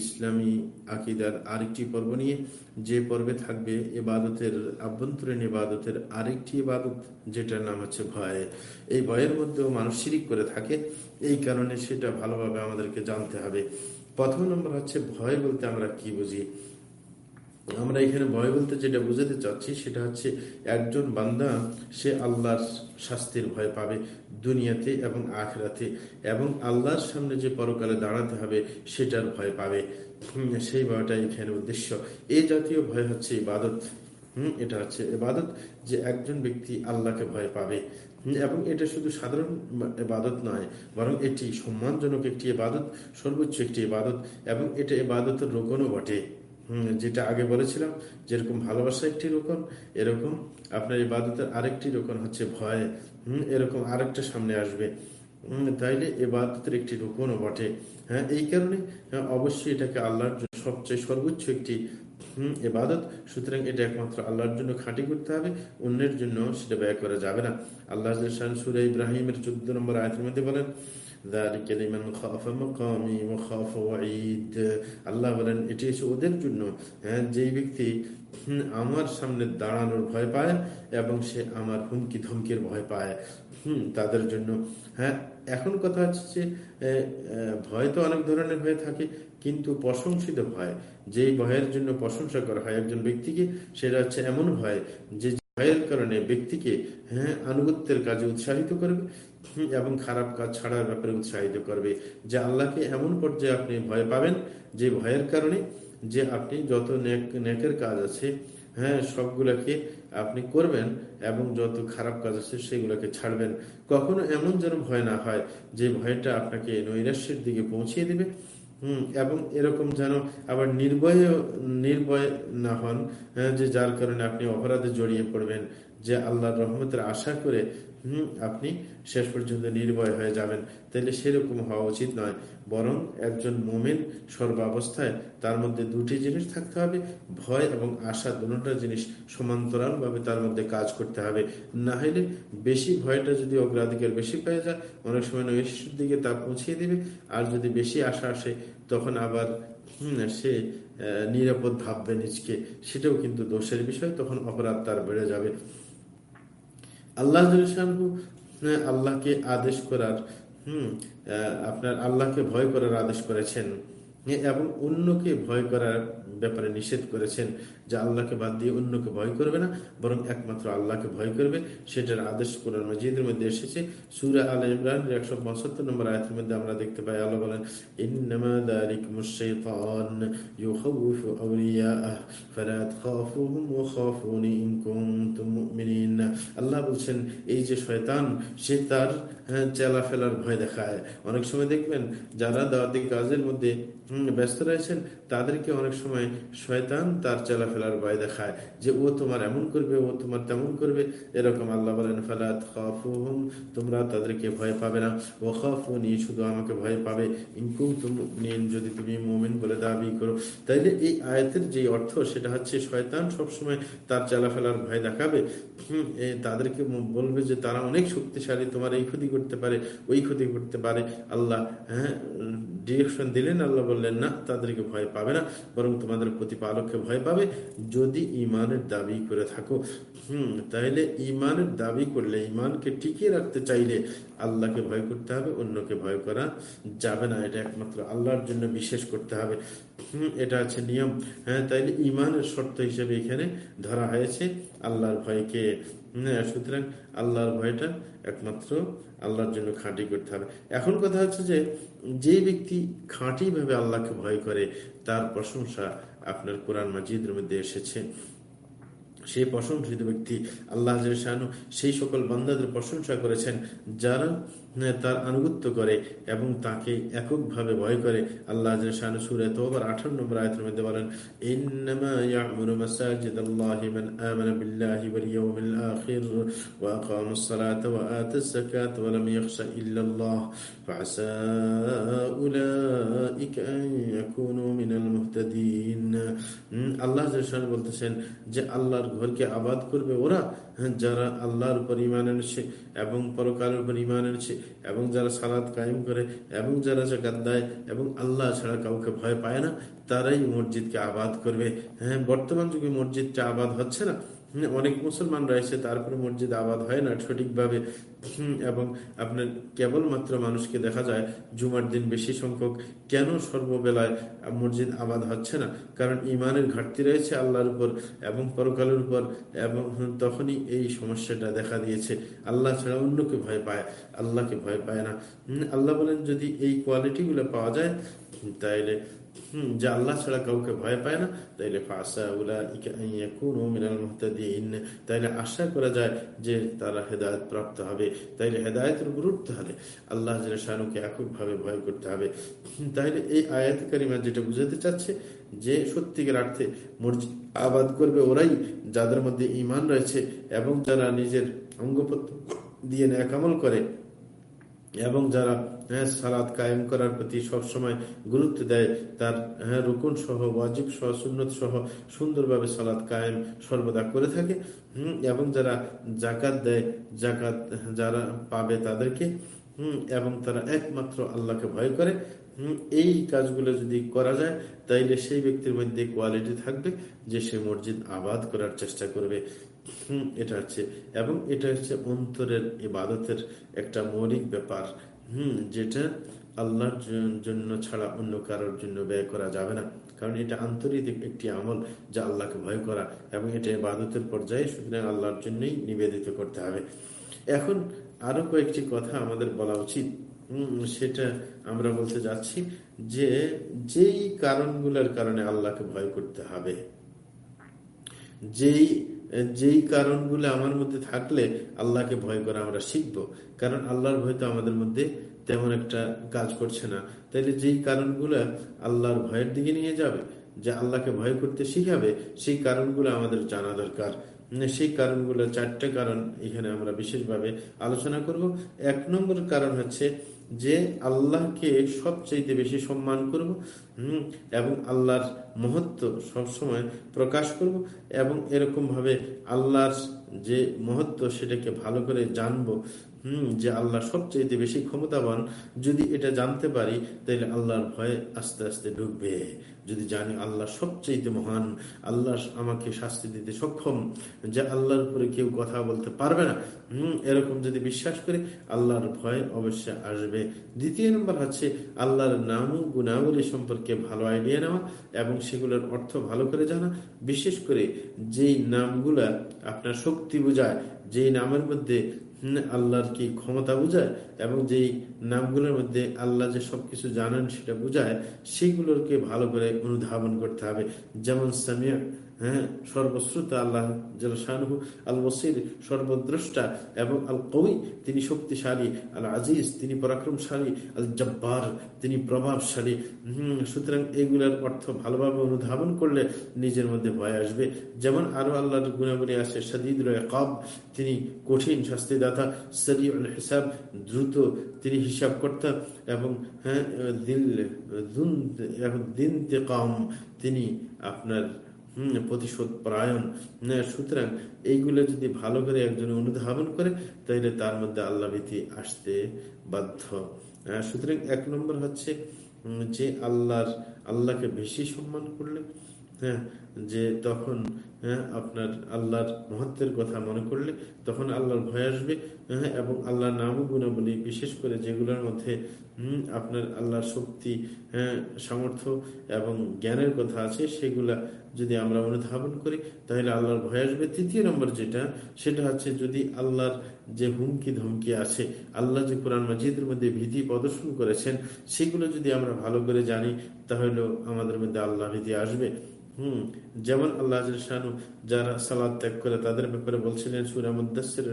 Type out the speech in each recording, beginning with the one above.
ইসলামী আকিদার আরেকটি পর্ব নিয়ে যে পর্বে থাকবে এবাদতের আভ্যন্তরীণ এবাদতের আরেকটি এবাদত যেটার নাম হচ্ছে ভয়। এই ভয়ের মধ্যেও মানুষ শিরিক করে থাকে, এই কারণে সেটা ভালোভাবে আমাদেরকে জানতে হবে। প্রথম নম্বর হচ্ছে ভয় বলতে আমরা কি বুঝি? আমরা এখানে ভয় বলতে যেটা বুঝাতে চাচ্ছি সেটা হচ্ছে একজন বান্দা, সে আল্লাহর শাস্তির ভয় পাবে দুনিয়াতে এবং আখরাতে। এবং আল্লাহর সামনে যে পরকালে দাঁড়াতে হবে, সেটার ভয় পাবে। সেই ভয়টা এখানে উদ্দেশ্য। এই জাতীয় ভয় হচ্ছে ইবাদত। হম, এটা হচ্ছে এবাদত যে একজন ব্যক্তি আল্লাহকে ভয় পাবে। এবং এটা শুধু সাধারণ এবাদত নয়, বরং এটি সম্মানজনক একটি এবাদত সর্বোচ্চ একটি এবাদত এবং এটা এবাদতের রোকনও বটে। যেটা আগে বলেছিলাম যেরকম ভালোবাসা একটি রোকন এরকম আপনার ইবাদতের আরেকটি রোকন হচ্ছে ভয়। হম এরকম আরেকটা সামনে আসবে। তাইলে এবাদতের একটি রোকনও বটে। হ্যাঁ এই কারণে হ্যাঁ, অবশ্যই এটাকে আল্লাহর সবচেয়ে সর্বোচ্চ একটি এবাদত সুতরাং এটা একমাত্র আল্লাহর জন্য খাঁটি করতে হবে অন্যের জন্য সেটা ব্যয় করা যাবে না। আল্লাহ ইব্রাহিমের চোদ্দ নম্বর আয়তের মধ্যে বলেন আল্লাহ বলেন, এটি ওদের জন্য। হ্যাঁ যেই ব্যক্তি আমার সামনে দাঁড়ানোর ভয় পায় এবং সে আমার হুমকি ধমকির ভয় পায়, হম, তাদের জন্য। হ্যাঁ এখন কথা হচ্ছে যে ভয় তো অনেক ধরনের হয়ে থাকে, কিন্তু প্রশংসিত ভয়, যেই ভয়ের জন্য প্রশংসা করা হয় একজন ব্যক্তিকে, সেটা হচ্ছে এমন ভয় যে ভয়ের কারণে ব্যক্তিকে হ্যাঁ আনুগত্যের কাজে উৎসাহিত করবে এবং খারাপ কাজ ছাড়ার ব্যাপারে উৎসাহিত করবে। যে আল্লাহকে এমন পর্যায়ে আপনি ভয় পাবেন, যে ভয়ের কারণে যে আপনি যত নেকের কাজ আছে হ্যাঁ সবগুলোকে আপনি করবেন এবং যত খারাপ কাজ আছে সেগুলোকে ছাড়বেন। কখনো এমন যেন ভয় না হয় যে ভয়টা আপনাকে নৈরাশ্যের দিকে পৌঁছিয়ে দিবে। হম এবং এরকম যেন আবার নির্ভয় নির্ভয় না হন হ্যাঁ, যে যার কারণে আপনি অপরাধে জড়িয়ে পড়বেন যে আল্লাহর রহমতের আশা করে হুম আপনি শেষ পর্যন্ত নির্ভয় হয়ে যাবেন। তাহলে সেরকম হওয়া উচিত নয়। বরং একজন মোমেন সর্বাবস্থায় তার মধ্যে দুটি জিনিস থাকতে হবে, ভয় এবং আশা দুটা জিনিস সমান্তরাল ভাবে তার মধ্যে কাজ করতে হবে। না হলে বেশি ভয়টা যদি অগ্রাধিকার বেশি পেয়ে যায়, অনেক সময় নৈশের দিকে তা পৌঁছিয়ে দিবে। আর যদি বেশি আশা আসে, তখন আবার সে নিরাপদ ভাববে নিজকে। সেটাও কিন্তু দোষের বিষয়, তখন অপরাধ তার বেড়ে যাবে। আল্লাহ আল্লাহকে আদেশ করার, হম আপনার আল্লাহকে ভয় করার আদেশ করেছেন। এবং অন্যকে ভয় করার ব্যাপারে নিষেধ করেছেন। যে আল্লাহকে বাদ দিয়ে অন্যকে ভয় করবে না বরং একমাত্র আল্লাহকে ভয় করবে। সেটার আদেশ কোরআন মজিদের মধ্যে এসেছে। সুরা আল ইমরান একশো পঁচাত্তর নম্বর আয়তের মধ্যে আমরা দেখতে পাই আল্লাহ বলেন আল্লাহ বলছেন এই যে শয়তান সে তার হ্যাঁ, চেলা ফেলার ভয় দেখায়। অনেক সময় দেখবেন যারা দাওয়াতি কাজের মধ্যে ব্যস্ত রয়েছেন তাদেরকে অনেক সময় শয়তান তার ফেলার ভয় দেখায় যে ও তোমার এমন করবে, ও তোমার তেমন করবে। এরকম আল্লাহ বলেন ফালাত তোমরা তাদেরকে ভয় পাবে না। ও খাফুনি শুধু আমাকে ভয় পাবে। ইনকুম তুমি যদি তুমি মোমেন বলে দাবি করো। তাইলে এই আয়াতের যে অর্থ, সেটা হচ্ছে শয়তান সবসময় তার ফেলার ভয় দেখাবে। তাদেরকে বলবে যে তারা অনেক শক্তিশালী, তোমার এই ক্ষতি করতে পারে, ওই ক্ষতি করতে পারে। আল্লাহ হ্যাঁ ডিরেকশন দিলেন, আল্লাহ বললেন, না, তাদেরকে ভয় পাবে না, বরং তোমাদের প্রতিপালককে ভয় পাবে। যদি ইমানের দাবি করে থাকো, হম তাহলে ইমানের দাবি করলে ইমানকে টিকিয়ে রাখতে চাইলে আল্লাহকে ভয় করতে হবে, অন্যকে ভয় করা যাবে না। এটা একমাত্র আল্লাহর জন্য বিশেষ করতে হবে। হম, এটা আছে নিয়ম। হ্যাঁ তাইলে ইমানের শর্ত হিসেবে এখানে ধরা হয়েছে আল্লাহর ভয়কে হ্যাঁ সুতরাং আল্লাহর ভয়টা একমাত্র আল্লাহর জন্য খাঁটি করতে হবে। এখন কথা হচ্ছে যে যে ব্যক্তি খাঁটি ভাবে আল্লাহকে ভয় করে, তার প্রশংসা আপনার কোরআন মাজিদের মধ্যে এসেছে। সেই প্রশংসিত ব্যক্তি আল্লাহ সেই সকল বান্দাদের প্রশংসা করেছেন যারা তার আনুগত্য করে এবং তাকে এককভাবে ভয় করে। আল্লাহ সুরে তোবার আঠারো নম্বর আয়তের মধ্যে বলেন আল্লাহি বলতেছেন যে, আল্লাহর ঘরকে আবাদ করবে ওরা যারা আল্লাহর উপর ইমান এনেছে এবং পরকালের উপর ইমান এনেছে এবং যারা সালাদ কায়েম করে এবং যারা জাকাত দেয় এবং আল্লাহ ছাড়া কাউকে ভয় পায় না, তারাই মসজিদকে আবাদ করবে। হ্যাঁ বর্তমান যুগে মসজিদটা আবাদ হচ্ছে না। অনেক মুসলমান রয়েছে তারপরে মসজিদ আবাদ হয় না, সঠিকভাবে এবং আপনার কেবলমাত্র মানুষকে দেখা যায় জুমার দিন বেশি সংখ্যক, কেন সর্ববেলায় মসজিদ আবাদ হচ্ছে না? কারণ ইমানের ঘাটতি রয়েছে আল্লাহর উপর এবং পরকালের উপর, এবং তখনই এই সমস্যাটা দেখা দিয়েছে। আল্লাহ ছাড়া অন্যকে ভয় পায়, আল্লাহকে ভয় পায় না। আল্লাহ বলেন, যদি এই কোয়ালিটিগুলো পাওয়া যায়, তাইলে যে আল্লাহ ছাড়া কাউকে ভয় পায় না। তাইলে তাইলে আশা করা যায় যে তারা হেদায়ত প্রাপ্ত হবে। তাইলে হেদায়তের গুরুত্ব আল্লাহ শাহরুখকে এককভাবে ভয় করতে হবে। তাইলে এই আয়াত কারিমা যেটা বুঝাতে চাচ্ছে যে সত্যিকার অর্থে মসজিদ আবাদ করবে ওরাই যাদের মধ্যে ইমান রয়েছে এবং যারা নিজের অঙ্গপত্র দিয়ে ন্যাকামল করে এবং যারা হ্যাঁ সালাদ কায়েম করার প্রতি সবসময় গুরুত্ব দেয়, তার হ্যাঁ রুকুন সহ, ওয়াজিব সহ, সুন্নত সহ সুন্দরভাবে সালাদ কায়েম সর্বদা করে থাকে। এবং যারা জাকাত দেয় জাকাত যারা পাবে তাদেরকে এবং তারা একমাত্র আল্লাহকে ভয় করে। এই কাজগুলো যদি করা যায়, তাইলে সেই ব্যক্তির মধ্যে কোয়ালিটি থাকবে যে সে মসজিদ আবাদ করার চেষ্টা করবে। হম, এটা হচ্ছে। এবং এটা হচ্ছে অন্তরের ইবাদতের একটা মৌলিক ব্যাপার। হম, যেটা আল্লাহর জন্য ছাড়া অন্য কারোর জন্য ব্যয় করা যাবে না। কারণ এটা আন্তরিক একটি আমল যা আল্লাহকে ভয় করা এবং এটা ইবাদতের পর্যায়ে সুতরাং আল্লাহর জন্যই নিবেদিত করতে হবে। এখন আরও কয়েকটি কথা আমাদের বলা উচিত। সেটা আমরা বলতে যাচ্ছি যে যেই কারণগুলোর কারণে আল্লাহকে ভয় করতে হবে, যেই যেই কারণগুলো আমার মধ্যে থাকলে আল্লাহকে ভয় করা আমরা শিখব, কারণ আল্লাহর ভয় তো আমাদের মধ্যে তেমন একটা কাজ করছে না। তাইলে যেই কারণগুলো আল্লাহর ভয়ের দিকে নিয়ে যাবে, যে আল্লাহকে ভয় করতে শিখাবে, সেই কারণগুলো আমাদের জানা দরকার। সেই কারণগুলো চারটে কারণ এখানে আমরা বিশেষভাবে আলোচনা করব। এক নম্বর কারণ হচ্ছে যে আল্লাহকে সবচেয়ে বেশি সম্মান করব, হম, এবং আল্লাহর মহত্ব সবসময় প্রকাশ করব, এবং এরকমভাবে আল্লাহর যে মহত্ব সেটাকে ভালো করে জানব, হুম, যে আল্লাহ সবচেয়ে বেশি ক্ষমতাবান। যদি এটা জানতে পারি তাহলে আল্লাহর ভয়ে আস্তে আস্তে ঢুকবে যদি জানি আল্লাহ সবচেয়ে মহান, আল্লাহ আমাকে শাস্তি দিতে সক্ষম, যে আল্লাহর উপরে কেউ কথা বলতে পারবে না, হম, এরকম যদি বিশ্বাস করে, আল্লাহর ভয় অবশ্যই আসবে। দ্বিতীয় নম্বর হচ্ছে, আল্লাহর নাম গুণাবলী সম্পর্কে ভালো আইডিয়া নেওয়া এবং সেগুলোর অর্থ ভালো করে জানা। বিশেষ করে যেই নামগুলা আপনার শক্তি বোঝায়, যেই নামের মধ্যে আল্লাহর কি ক্ষমতা বোঝায়? এবং যেই নামগুলোর মধ্যে আল্লাহ যে সবকিছু জানেন সেটা বোঝায়, সেগুলোকে ভালো করে অনুধাবন করতে হবে। যেমন সামিয়া হ্যাঁ সর্বশ্রুতা আল্লাহ শাহু আল বসির সর্বদ্রষ্টা এবং আল কবি তিনি শক্তিশালী আল আজিজ তিনি পরাক্রমশালী আল জব্বার তিনি প্রভাবশালী। সুতরাং এগুলোর অর্থ ভালোভাবে অনুধাবন করলে নিজের মধ্যে ভয় আসবে। যেমন আরও আল্লাহর গুণাবলী আছে সদিদ কাব তিনি কঠিন শাস্তিদাতা সরি হিসাব, দ্রুত তিনি হিসাব করতেন এবং হ্যাঁ দিন দিন তিনি আপনার প্রতিশোধ পরায়ণ সুতরাং এইগুলো যদি ভালো করে একজন অনুধাবন করে তাহলে তার মধ্যে আল্লাহ ভীতি আসতে বাধ্য। সুতরাং এক নম্বর হচ্ছে যে আল্লাহর, আল্লাহকে বেশি সম্মান করলে হ্যাঁ যে তখন হ্যাঁ আপনার আল্লাহর মহত্বের কথা মনে করলে তখন আল্লাহর ভয় আসবে হ্যাঁ এবং আল্লাহর নাম গুণাবলী, বিশেষ করে যেগুলোর মধ্যে আপনার আল্লাহর শক্তি হ্যাঁ সামর্থ্য এবং জ্ঞানের কথা আছে, সেগুলা যদি আমরা অনুধাবন করি, তাহলে আল্লাহর ভয় আসবে। তৃতীয় নম্বর যেটা, সেটা হচ্ছে যদি আল্লাহর যে হুমকি ধমকি আছে, আল্লাহ যে কোরআন মাজিদের মধ্যে ভীতি প্রদর্শন করেছেন, সেগুলো যদি আমরা ভালো করে জানি তাহলে আমাদের মধ্যে আল্লাহ ভীতি আসবে। হুম, যেমন আল্লাহ শানু যারা সালাদ ত্যাগ করে তাদের ব্যাপারে বলছিলেন সুরা মুদাসের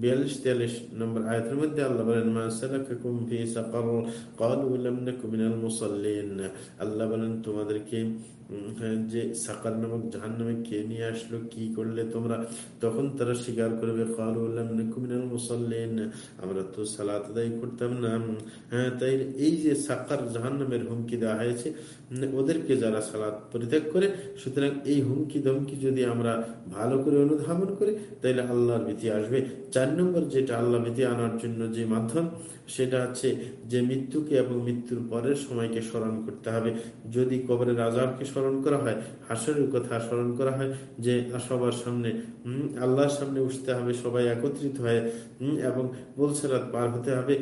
বিয়াল্লিশ তিয়াল্লিশ নম্বর আয়তের মধ্যে আল্লাহ বলেন আল্লাহ বলেন, তোমাদেরকে যে সাকার নামক জাহান নামে কে নিয়ে আসলো, কি করলে তোমরা? তখন তারা স্বীকার করবে মুসল্লিন আমরা তো সালাত আদায় করতাম না হ্যাঁ তাই এই যে সাকার জাহান নামের হুমকি দেওয়া হয়েছে ওদেরকে যারা সালাত পরিত্যাগ করে সুতরাং এই হুমকি ধমকি যদি আমরা ভালো করে অনুধাবন করি, তাহলে আল্লাহর ভীতি আসবে। চার নম্বর যেটা আল্লাহ ভীতি আনার জন্য যে মাধ্যম, সেটা হচ্ছে যে মৃত্যুকে এবং মৃত্যুর পরের সময়কে স্মরণ করতে হবে। যদি কবরের আজাবকে স্মরণ করা হয়, হাসরের কথা স্মরণ করা হয়, যে সবার সামনে আল্লাহর সামনে উঠতে হবে, সবাই একত্রিত হয়ে এবং বলসেরাত পার হতে হবে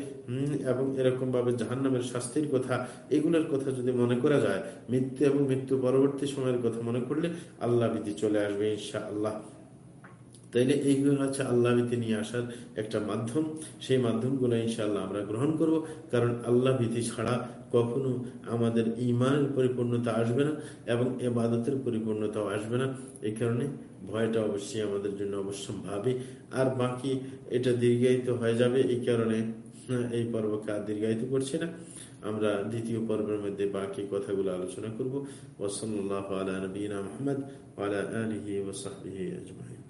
এবং এরকম ভাবে জাহান্নামের শাস্তির কথা, এগুলোর কথা যদি মনে করা যায়, মৃত্যু এবং মৃত্যু পরবর্তী সময়ের কথা মনে করলে আল্লাহ বিধি চলে আসবে ইনশা আল্লাহ তাইলে এইগুলো হচ্ছে আল্লাহ ভীতি নিয়ে আসার একটা মাধ্যম। সেই মাধ্যমগুলো ইনশাল্লাহ আমরা গ্রহণ করব। কারণ আল্লাহ ভীতি ছাড়া কখনো আমাদের ইমানের পরিপূর্ণতা আসবে না এবং এবাদতের পরিপূর্ণতাও আসবে না। এই কারণে ভয়টা অবশ্যই আমাদের জন্য অবশ্যম্ভাবী। আর বাকি এটা দীর্ঘায়িত হয়ে যাবে, এই কারণে এই পর্বকে আর দীর্ঘায়িত করছে না। আমরা দ্বিতীয় পর্বের মধ্যে বাকি কথাগুলো আলোচনা করব। ওসল্লাহ আলা নবীনা আহমদ আলা আলহি ওসাহি আজমাইন।